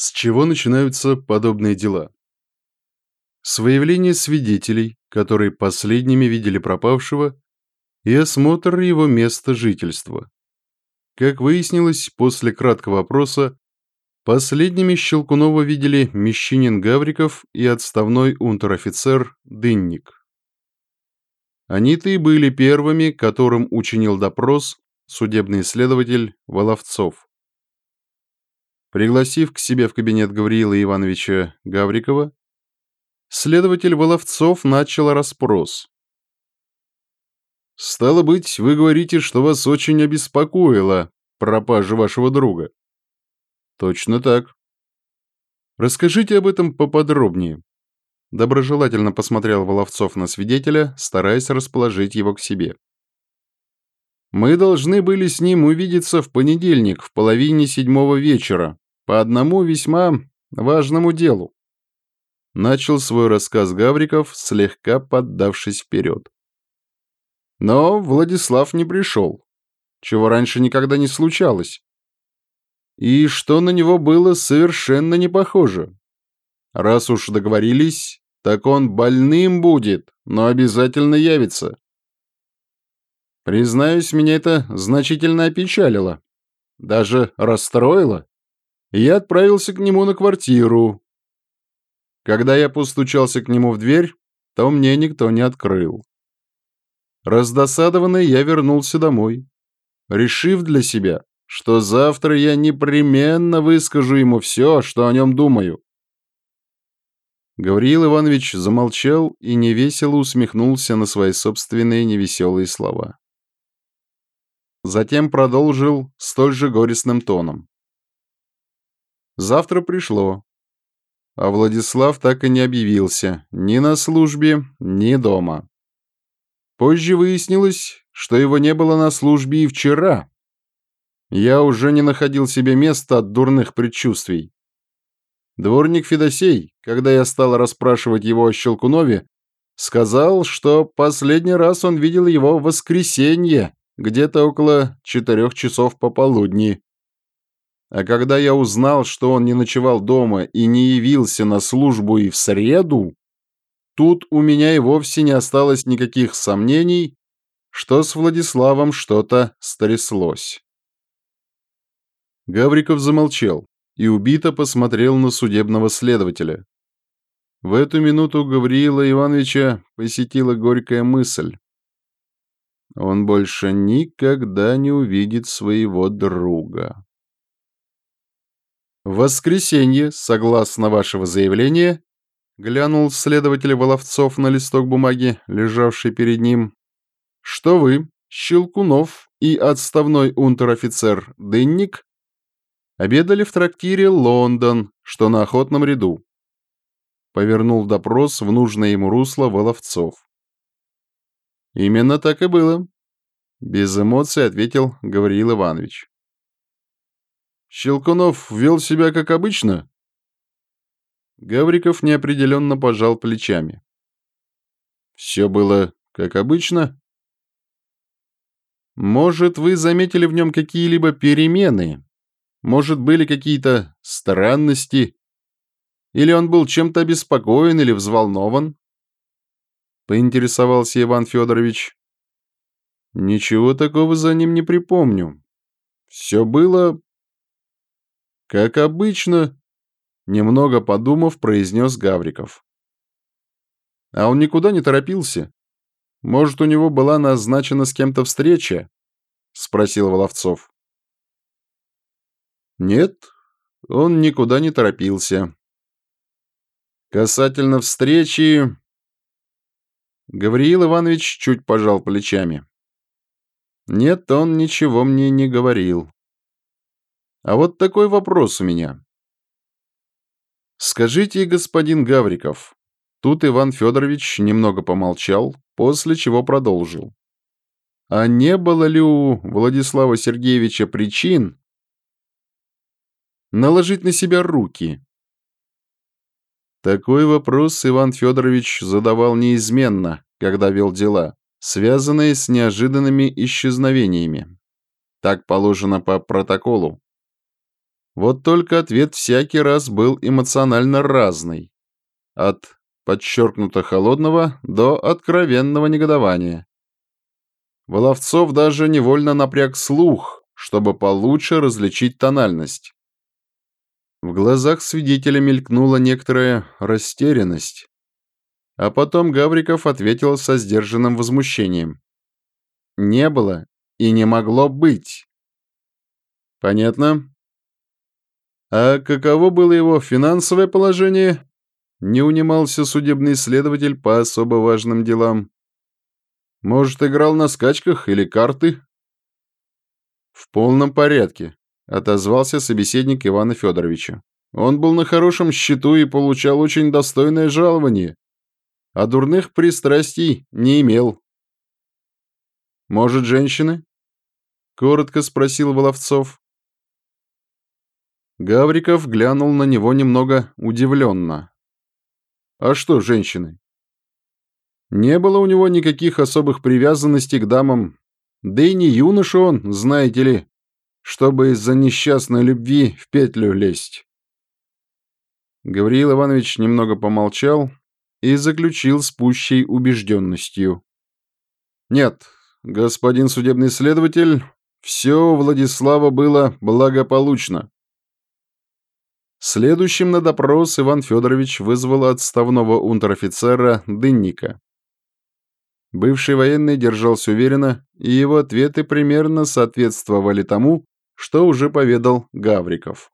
С чего начинаются подобные дела? С выявления свидетелей, которые последними видели пропавшего, и осмотр его места жительства. Как выяснилось, после краткого опроса, последними Щелкунова видели Мещанин Гавриков и отставной унтер-офицер Дынник. Они-то и были первыми, которым учинил допрос судебный следователь Воловцов. Пригласив к себе в кабинет Гавриила Ивановича Гаврикова, следователь Воловцов начал расспрос. «Стало быть, вы говорите, что вас очень обеспокоила пропажа вашего друга?» «Точно так». «Расскажите об этом поподробнее». Доброжелательно посмотрел Воловцов на свидетеля, стараясь расположить его к себе. «Мы должны были с ним увидеться в понедельник в половине седьмого вечера по одному весьма важному делу». Начал свой рассказ Гавриков, слегка поддавшись вперед. Но Владислав не пришел, чего раньше никогда не случалось. И что на него было совершенно не похоже. Раз уж договорились, так он больным будет, но обязательно явится. Признаюсь, меня это значительно опечалило. Даже расстроило. Я отправился к нему на квартиру. Когда я постучался к нему в дверь, то мне никто не открыл. Раздосадованный я вернулся домой, решив для себя, что завтра я непременно выскажу ему все, что о нем думаю. Гавриил Иванович замолчал и невесело усмехнулся на свои собственные невеселые слова. Затем продолжил столь же горестным тоном. Завтра пришло, а Владислав так и не объявился ни на службе, ни дома. Позже выяснилось, что его не было на службе и вчера. Я уже не находил себе места от дурных предчувствий. Дворник Федосей, когда я стал расспрашивать его о Щелкунове, сказал, что последний раз он видел его в воскресенье, где-то около четырех часов пополудни. А когда я узнал, что он не ночевал дома и не явился на службу и в среду, тут у меня и вовсе не осталось никаких сомнений, что с Владиславом что-то стряслось. Гавриков замолчал и убито посмотрел на судебного следователя. В эту минуту Гавриила Ивановича посетила горькая мысль. Он больше никогда не увидит своего друга. В воскресенье, согласно вашего заявления, глянул следователь Воловцов на листок бумаги, лежавший перед ним, что вы, Щелкунов и отставной унтер-офицер Дынник Обедали в трактире «Лондон», что на охотном ряду. Повернул допрос в нужное ему русло Воловцов. «Именно так и было», — без эмоций ответил Гавриил Иванович. «Щелкунов вел себя как обычно?» Гавриков неопределенно пожал плечами. «Все было как обычно?» «Может, вы заметили в нем какие-либо перемены, может, были какие-то странности? Или он был чем-то обеспокоен или взволнован? Поинтересовался Иван Федорович. Ничего такого за ним не припомню. Все было... Как обычно, немного подумав, произнес Гавриков. А он никуда не торопился. Может, у него была назначена с кем-то встреча? Спросил Воловцов. Нет, он никуда не торопился. Касательно встречи... Гавриил Иванович чуть пожал плечами. Нет, он ничего мне не говорил. А вот такой вопрос у меня. Скажите, господин Гавриков, тут Иван Федорович немного помолчал, после чего продолжил. А не было ли у Владислава Сергеевича причин, наложить на себя руки? Такой вопрос Иван Федорович задавал неизменно, когда вел дела, связанные с неожиданными исчезновениями. Так положено по протоколу. Вот только ответ всякий раз был эмоционально разный. От подчеркнуто холодного до откровенного негодования. Воловцов даже невольно напряг слух, чтобы получше различить тональность. В глазах свидетеля мелькнула некоторая растерянность. А потом Гавриков ответил со сдержанным возмущением. «Не было и не могло быть». «Понятно. А каково было его финансовое положение?» Не унимался судебный следователь по особо важным делам. «Может, играл на скачках или карты?» «В полном порядке», отозвался собеседник Ивана Федоровича. Он был на хорошем счету и получал очень достойное жалование, а дурных пристрастий не имел. «Может, женщины?» — коротко спросил Воловцов. Гавриков глянул на него немного удивленно. «А что женщины?» Не было у него никаких особых привязанностей к дамам, да и не юноша он, знаете ли, чтобы из-за несчастной любви в петлю лезть. Гавриил Иванович немного помолчал и заключил с пущей убежденностью. «Нет, господин судебный следователь, все у Владислава было благополучно». Следующим на допрос Иван Федорович вызвал отставного унтер-офицера Дынника. Бывший военный держался уверенно, и его ответы примерно соответствовали тому, что уже поведал Гавриков.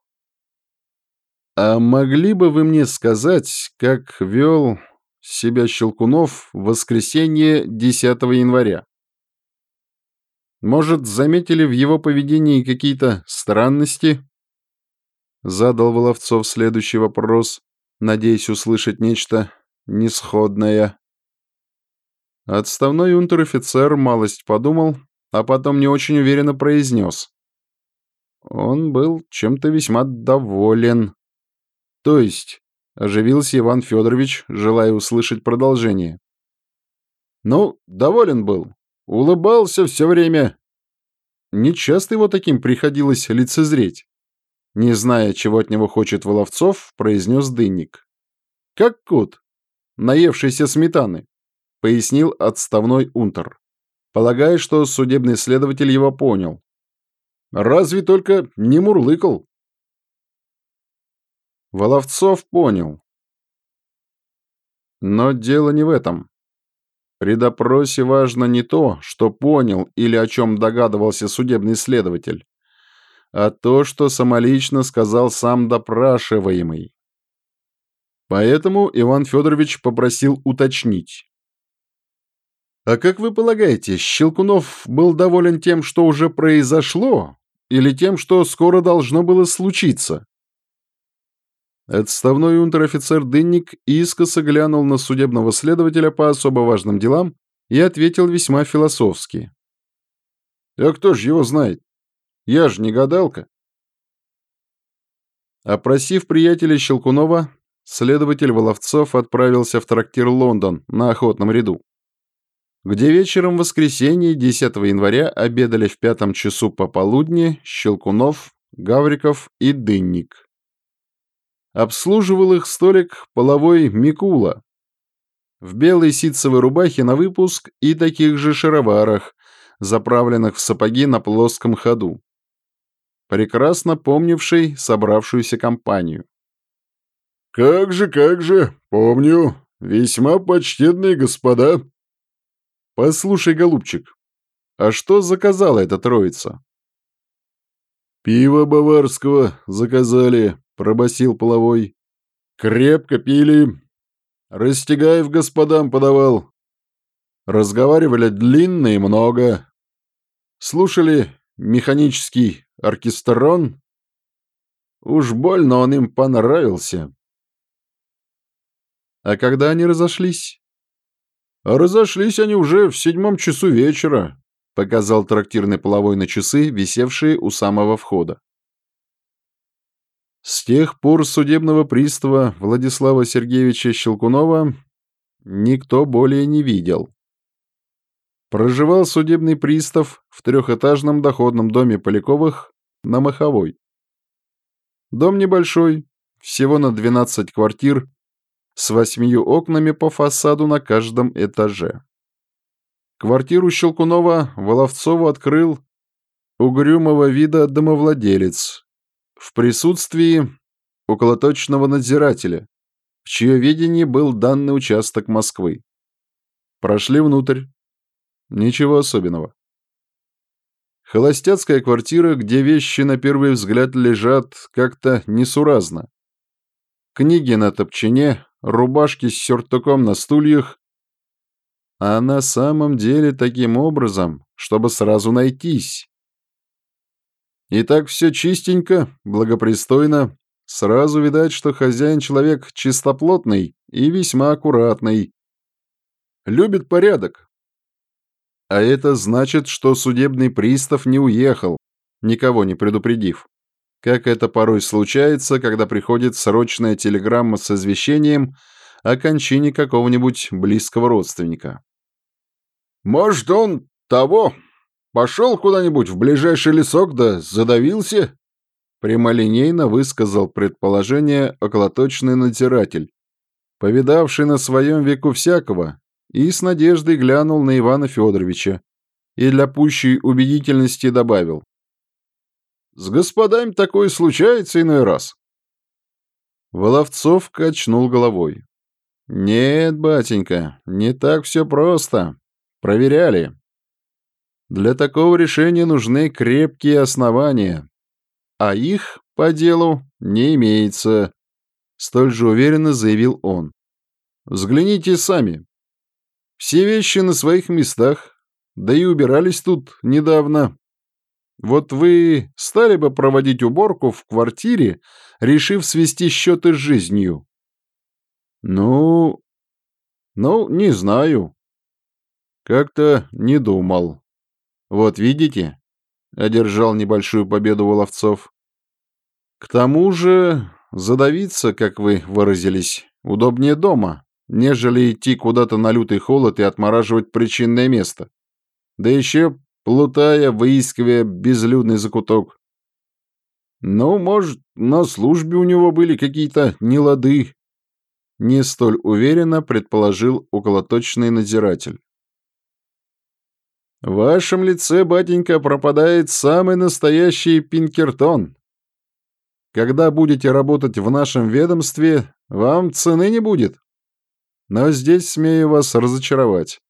«А могли бы вы мне сказать, как вел себя Щелкунов в воскресенье 10 января? Может, заметили в его поведении какие-то странности?» Задал Воловцов следующий вопрос, надеясь услышать нечто несходное. Отставной унтер-офицер малость подумал, а потом не очень уверенно произнес. Он был чем-то весьма доволен. То есть, оживился Иван Федорович, желая услышать продолжение. Ну, доволен был. Улыбался все время. Нечасто его таким приходилось лицезреть. Не зная, чего от него хочет Воловцов, произнес дынник. «Как кот, наевшийся сметаны», — пояснил отставной унтер. Полагая, что судебный следователь его понял. Разве только не мурлыкал. Воловцов понял. Но дело не в этом. При допросе важно не то, что понял или о чем догадывался судебный следователь, а то, что самолично сказал сам допрашиваемый. Поэтому Иван Федорович попросил уточнить. «А как вы полагаете, Щелкунов был доволен тем, что уже произошло, или тем, что скоро должно было случиться. Отставной унтер-офицер Дынник искоса глянул на судебного следователя по особо важным делам и ответил весьма философски. «А кто ж его знает? Я ж не гадалка». Опросив приятеля Щелкунова, следователь Воловцов отправился в трактир «Лондон» на охотном ряду где вечером в воскресенье 10 января обедали в пятом часу пополудни Щелкунов, Гавриков и Дынник. Обслуживал их столик половой Микула в белой ситцевой рубахе на выпуск и таких же шароварах, заправленных в сапоги на плоском ходу, прекрасно помнивший собравшуюся компанию. «Как же, как же, помню, весьма почтенные господа», «Послушай, голубчик, а что заказала эта троица?» «Пиво баварского заказали», — пробасил половой. «Крепко пили. Растягаев господам подавал. Разговаривали длинно и много. Слушали механический оркестрон. Уж больно он им понравился». «А когда они разошлись?» Разошлись они уже в седьмом часу вечера», — показал трактирный половой на часы, висевшие у самого входа. С тех пор судебного пристава Владислава Сергеевича Щелкунова никто более не видел. Проживал судебный пристав в трехэтажном доходном доме Поляковых на Маховой. Дом небольшой, всего на 12 квартир, с восьмию окнами по фасаду на каждом этаже. Квартиру Щелкунова Воловцову открыл угрюмого вида домовладелец в присутствии околоточного надзирателя, в чье видении был данный участок Москвы. Прошли внутрь. Ничего особенного. Холостяцкая квартира, где вещи на первый взгляд лежат как-то несуразно. Книги на топчине, рубашки с сюртуком на стульях. А на самом деле таким образом, чтобы сразу найтись. И так все чистенько, благопристойно. Сразу видать, что хозяин человек чистоплотный и весьма аккуратный. Любит порядок. А это значит, что судебный пристав не уехал, никого не предупредив. Как это порой случается, когда приходит срочная телеграмма с извещением о кончине какого-нибудь близкого родственника. «Может, он того Пошел куда-нибудь в ближайший лесок да задавился?» Прямолинейно высказал предположение околоточный надзиратель, повидавший на своем веку всякого, и с надеждой глянул на Ивана Федоровича и для пущей убедительности добавил. «С господами такое случается иной раз». Воловцов качнул головой. «Нет, батенька, не так все просто. Проверяли. Для такого решения нужны крепкие основания, а их, по делу, не имеется, столь же уверенно заявил он. Взгляните сами. Все вещи на своих местах, да и убирались тут недавно. Вот вы стали бы проводить уборку в квартире, решив свести счеты с жизнью? Ну, ну, не знаю. Как-то не думал. Вот видите, одержал небольшую победу Воловцов. К тому же задавиться, как вы выразились, удобнее дома, нежели идти куда-то на лютый холод и отмораживать причинное место. Да еще плутая, выискивая безлюдный закуток. Ну, может, на службе у него были какие-то нелады. Не столь уверенно предположил околоточный надзиратель. В вашем лице, батенька, пропадает самый настоящий Пинкертон. Когда будете работать в нашем ведомстве, вам цены не будет. Но здесь смею вас разочаровать.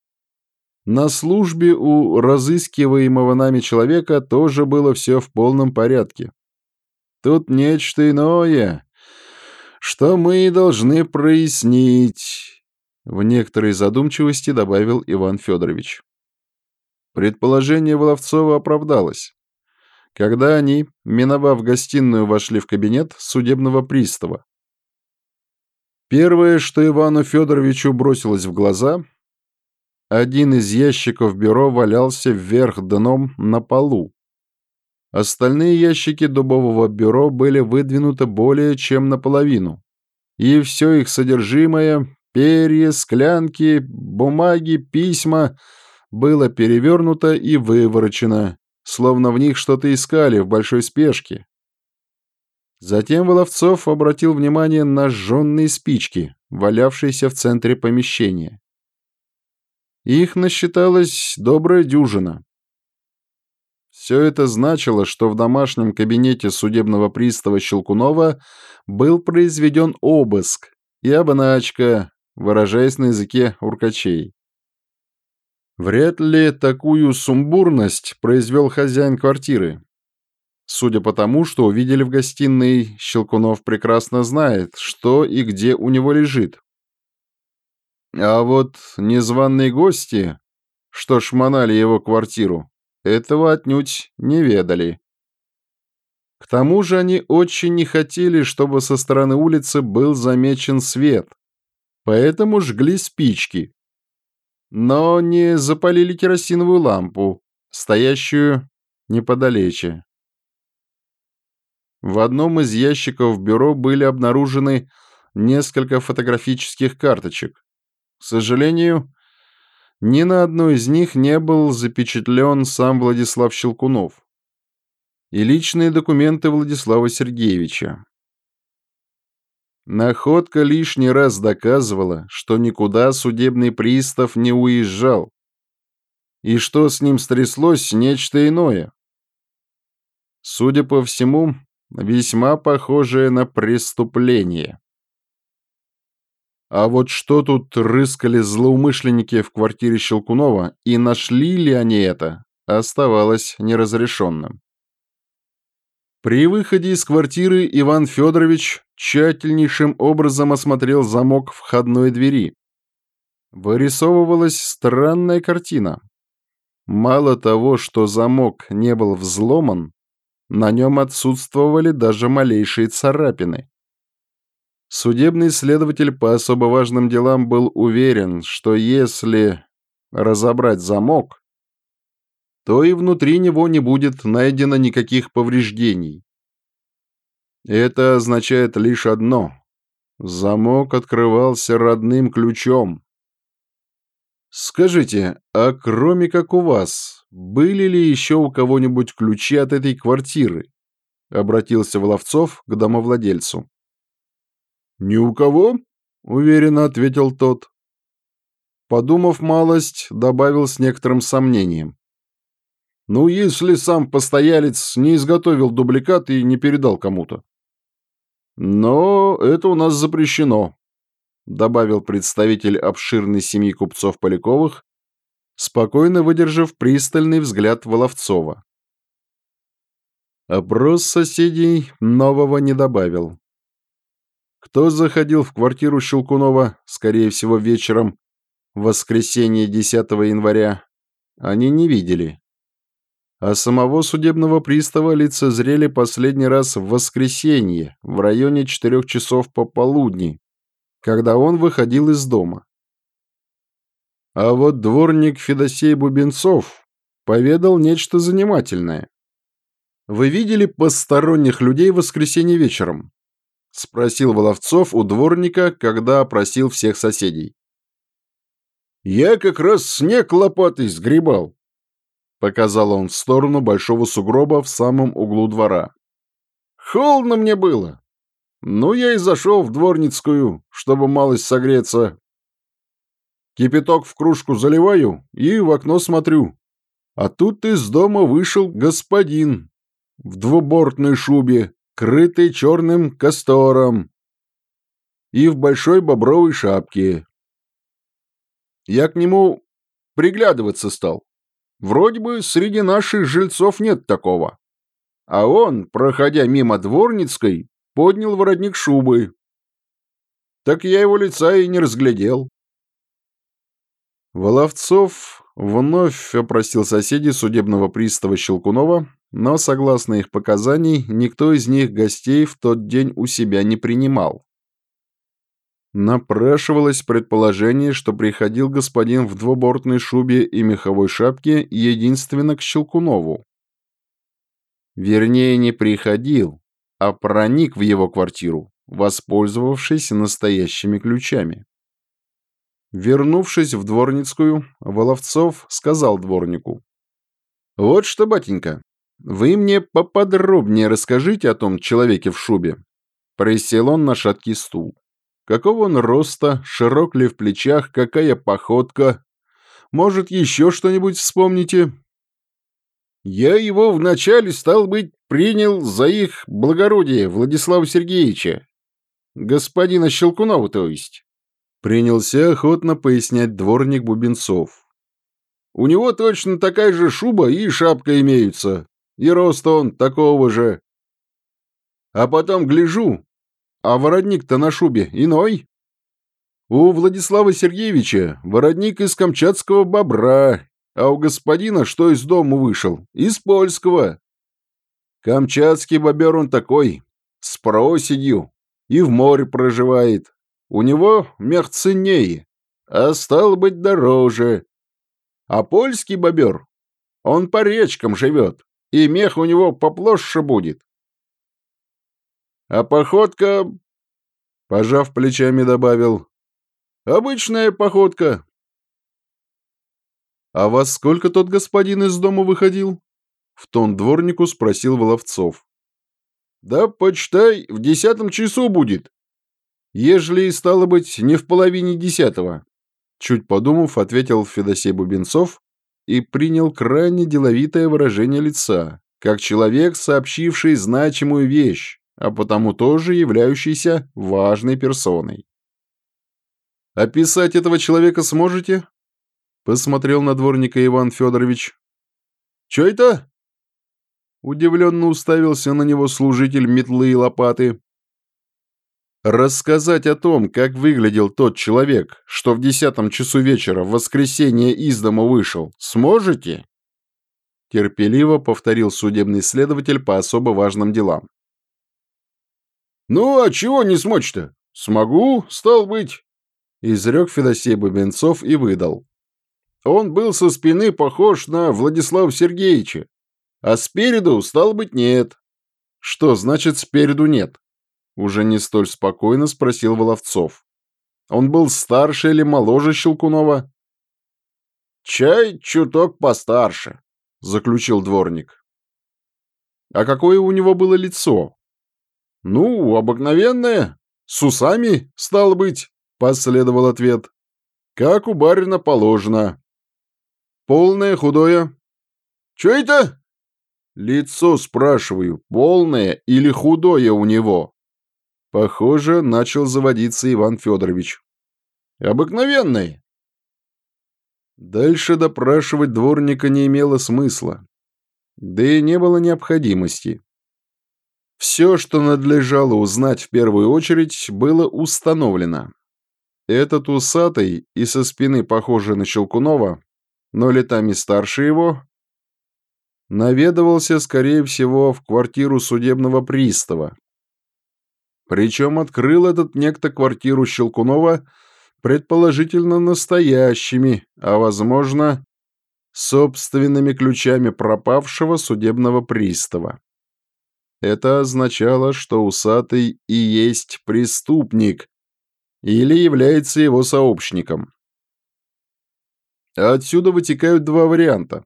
На службе у разыскиваемого нами человека тоже было все в полном порядке. Тут нечто иное, что мы должны прояснить, — в некоторой задумчивости добавил Иван Федорович. Предположение Воловцова оправдалось. Когда они, миновав гостиную, вошли в кабинет судебного пристава. Первое, что Ивану Федоровичу бросилось в глаза, один из ящиков бюро валялся вверх дном на полу. Остальные ящики дубового бюро были выдвинуты более чем наполовину, и все их содержимое — перья, склянки, бумаги, письма — было перевернуто и выворочено, словно в них что-то искали в большой спешке. Затем Воловцов обратил внимание на сжженные спички, валявшиеся в центре помещения. Их насчиталось добрая дюжина. Все это значило, что в домашнем кабинете судебного пристава Щелкунова был произведен обыск и обначка, выражаясь на языке уркачей. Вряд ли такую сумбурность произвел хозяин квартиры. Судя по тому, что увидели в гостиной, Щелкунов прекрасно знает, что и где у него лежит. А вот незваные гости, что шмонали его квартиру, этого отнюдь не ведали. К тому же они очень не хотели, чтобы со стороны улицы был замечен свет, поэтому жгли спички, но не запалили керосиновую лампу, стоящую неподалече. В одном из ящиков бюро были обнаружены несколько фотографических карточек. К сожалению, ни на одной из них не был запечатлен сам Владислав Щелкунов и личные документы Владислава Сергеевича. Находка лишний раз доказывала, что никуда судебный пристав не уезжал. И что с ним стряслось, нечто иное. Судя по всему, весьма похожее на преступление. А вот что тут рыскали злоумышленники в квартире Щелкунова и нашли ли они это, оставалось неразрешенным. При выходе из квартиры Иван Федорович тщательнейшим образом осмотрел замок входной двери. Вырисовывалась странная картина. Мало того, что замок не был взломан, на нем отсутствовали даже малейшие царапины. Судебный следователь по особо важным делам был уверен, что если разобрать замок, то и внутри него не будет найдено никаких повреждений. Это означает лишь одно. Замок открывался родным ключом. Скажите, а кроме как у вас, были ли еще у кого-нибудь ключи от этой квартиры? Обратился Воловцов к домовладельцу. «Ни у кого?» — уверенно ответил тот. Подумав малость, добавил с некоторым сомнением. Ну, если сам постоялец не изготовил дубликат и не передал кому-то. Но это у нас запрещено, добавил представитель обширной семьи купцов Поляковых, спокойно выдержав пристальный взгляд Воловцова. Опрос соседей нового не добавил. Кто заходил в квартиру Щелкунова, скорее всего, вечером, в воскресенье 10 января, они не видели а самого судебного пристава лицезрели последний раз в воскресенье, в районе четырех часов пополудни, когда он выходил из дома. А вот дворник Федосей Бубенцов поведал нечто занимательное. «Вы видели посторонних людей в воскресенье вечером?» — спросил Воловцов у дворника, когда опросил всех соседей. «Я как раз снег лопатой сгребал», Показал он в сторону большого сугроба в самом углу двора. «Холодно мне было. Ну, я и зашел в дворницкую, чтобы малость согреться. Кипяток в кружку заливаю и в окно смотрю. А тут из дома вышел господин в двубортной шубе, крытой черным кастором и в большой бобровой шапке. Я к нему приглядываться стал. Вроде бы среди наших жильцов нет такого. А он, проходя мимо Дворницкой, поднял воротник шубы. Так я его лица и не разглядел. Воловцов вновь опросил соседей судебного пристава Щелкунова, но, согласно их показаний, никто из них гостей в тот день у себя не принимал. Напрашивалось предположение, что приходил господин в двубортной шубе и меховой шапке единственно к Щелкунову. Вернее, не приходил, а проник в его квартиру, воспользовавшись настоящими ключами. Вернувшись в дворницкую, Воловцов сказал дворнику. «Вот что, батенька, вы мне поподробнее расскажите о том человеке в шубе». Присел он на шаткий стул. Какого он роста, широк ли в плечах, какая походка? Может, еще что-нибудь вспомните? Я его вначале, стал быть, принял за их благородие Владислава Сергеевича. Господина Щелкунова, то есть. Принялся охотно пояснять дворник Бубенцов. У него точно такая же шуба и шапка имеются. И рост он такого же. А потом гляжу, а воротник-то на шубе иной. У Владислава Сергеевича воротник из камчатского бобра, а у господина, что из дому вышел, из польского. Камчатский бобер он такой, с проседью, и в море проживает. У него мех ценнее, а стало быть дороже. А польский бобер, он по речкам живет, и мех у него поплоше будет. А походка, пожав плечами, добавил, обычная походка. А вас сколько тот господин из дома выходил? В тон дворнику спросил Воловцов. Да, почитай, в десятом часу будет. Ежели стало быть, не в половине десятого. Чуть подумав, ответил Федосей Бубенцов и принял крайне деловитое выражение лица, как человек, сообщивший значимую вещь, а потому тоже являющийся важной персоной. «Описать этого человека сможете?» Посмотрел на дворника Иван Федорович. «Че это?» Удивленно уставился на него служитель метлы и лопаты. Рассказать о том, как выглядел тот человек, что в десятом часу вечера в воскресенье из дома вышел, сможете? Терпеливо повторил судебный следователь по особо важным делам. «Ну, а чего не смочь-то? Смогу, стал быть!» Изрек Федосей Бубенцов и выдал. Он был со спины похож на Владислава Сергеевича, а спереду, стал быть, нет. Что значит спереду нет? Уже не столь спокойно спросил Воловцов. Он был старше или моложе Щелкунова? Чай чуток постарше, заключил дворник. А какое у него было лицо? Ну, обыкновенное, с усами, стало быть, последовал ответ. Как у барина положено. Полное, худое. Че это? Лицо, спрашиваю, полное или худое у него? Похоже, начал заводиться Иван Федорович. Обыкновенный. Дальше допрашивать дворника не имело смысла. Да и не было необходимости. Все, что надлежало узнать в первую очередь, было установлено. Этот усатый и со спины похожий на Щелкунова, но летами старше его, наведывался, скорее всего, в квартиру судебного пристава, причем открыл этот некто квартиру Щелкунова предположительно настоящими, а, возможно, собственными ключами пропавшего судебного пристава. Это означало, что усатый и есть преступник или является его сообщником. Отсюда вытекают два варианта.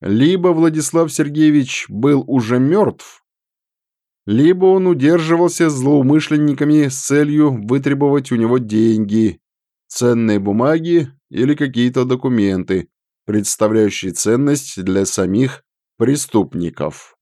Либо Владислав Сергеевич был уже мертв, либо он удерживался злоумышленниками с целью вытребовать у него деньги, ценные бумаги или какие-то документы, представляющие ценность для самих преступников.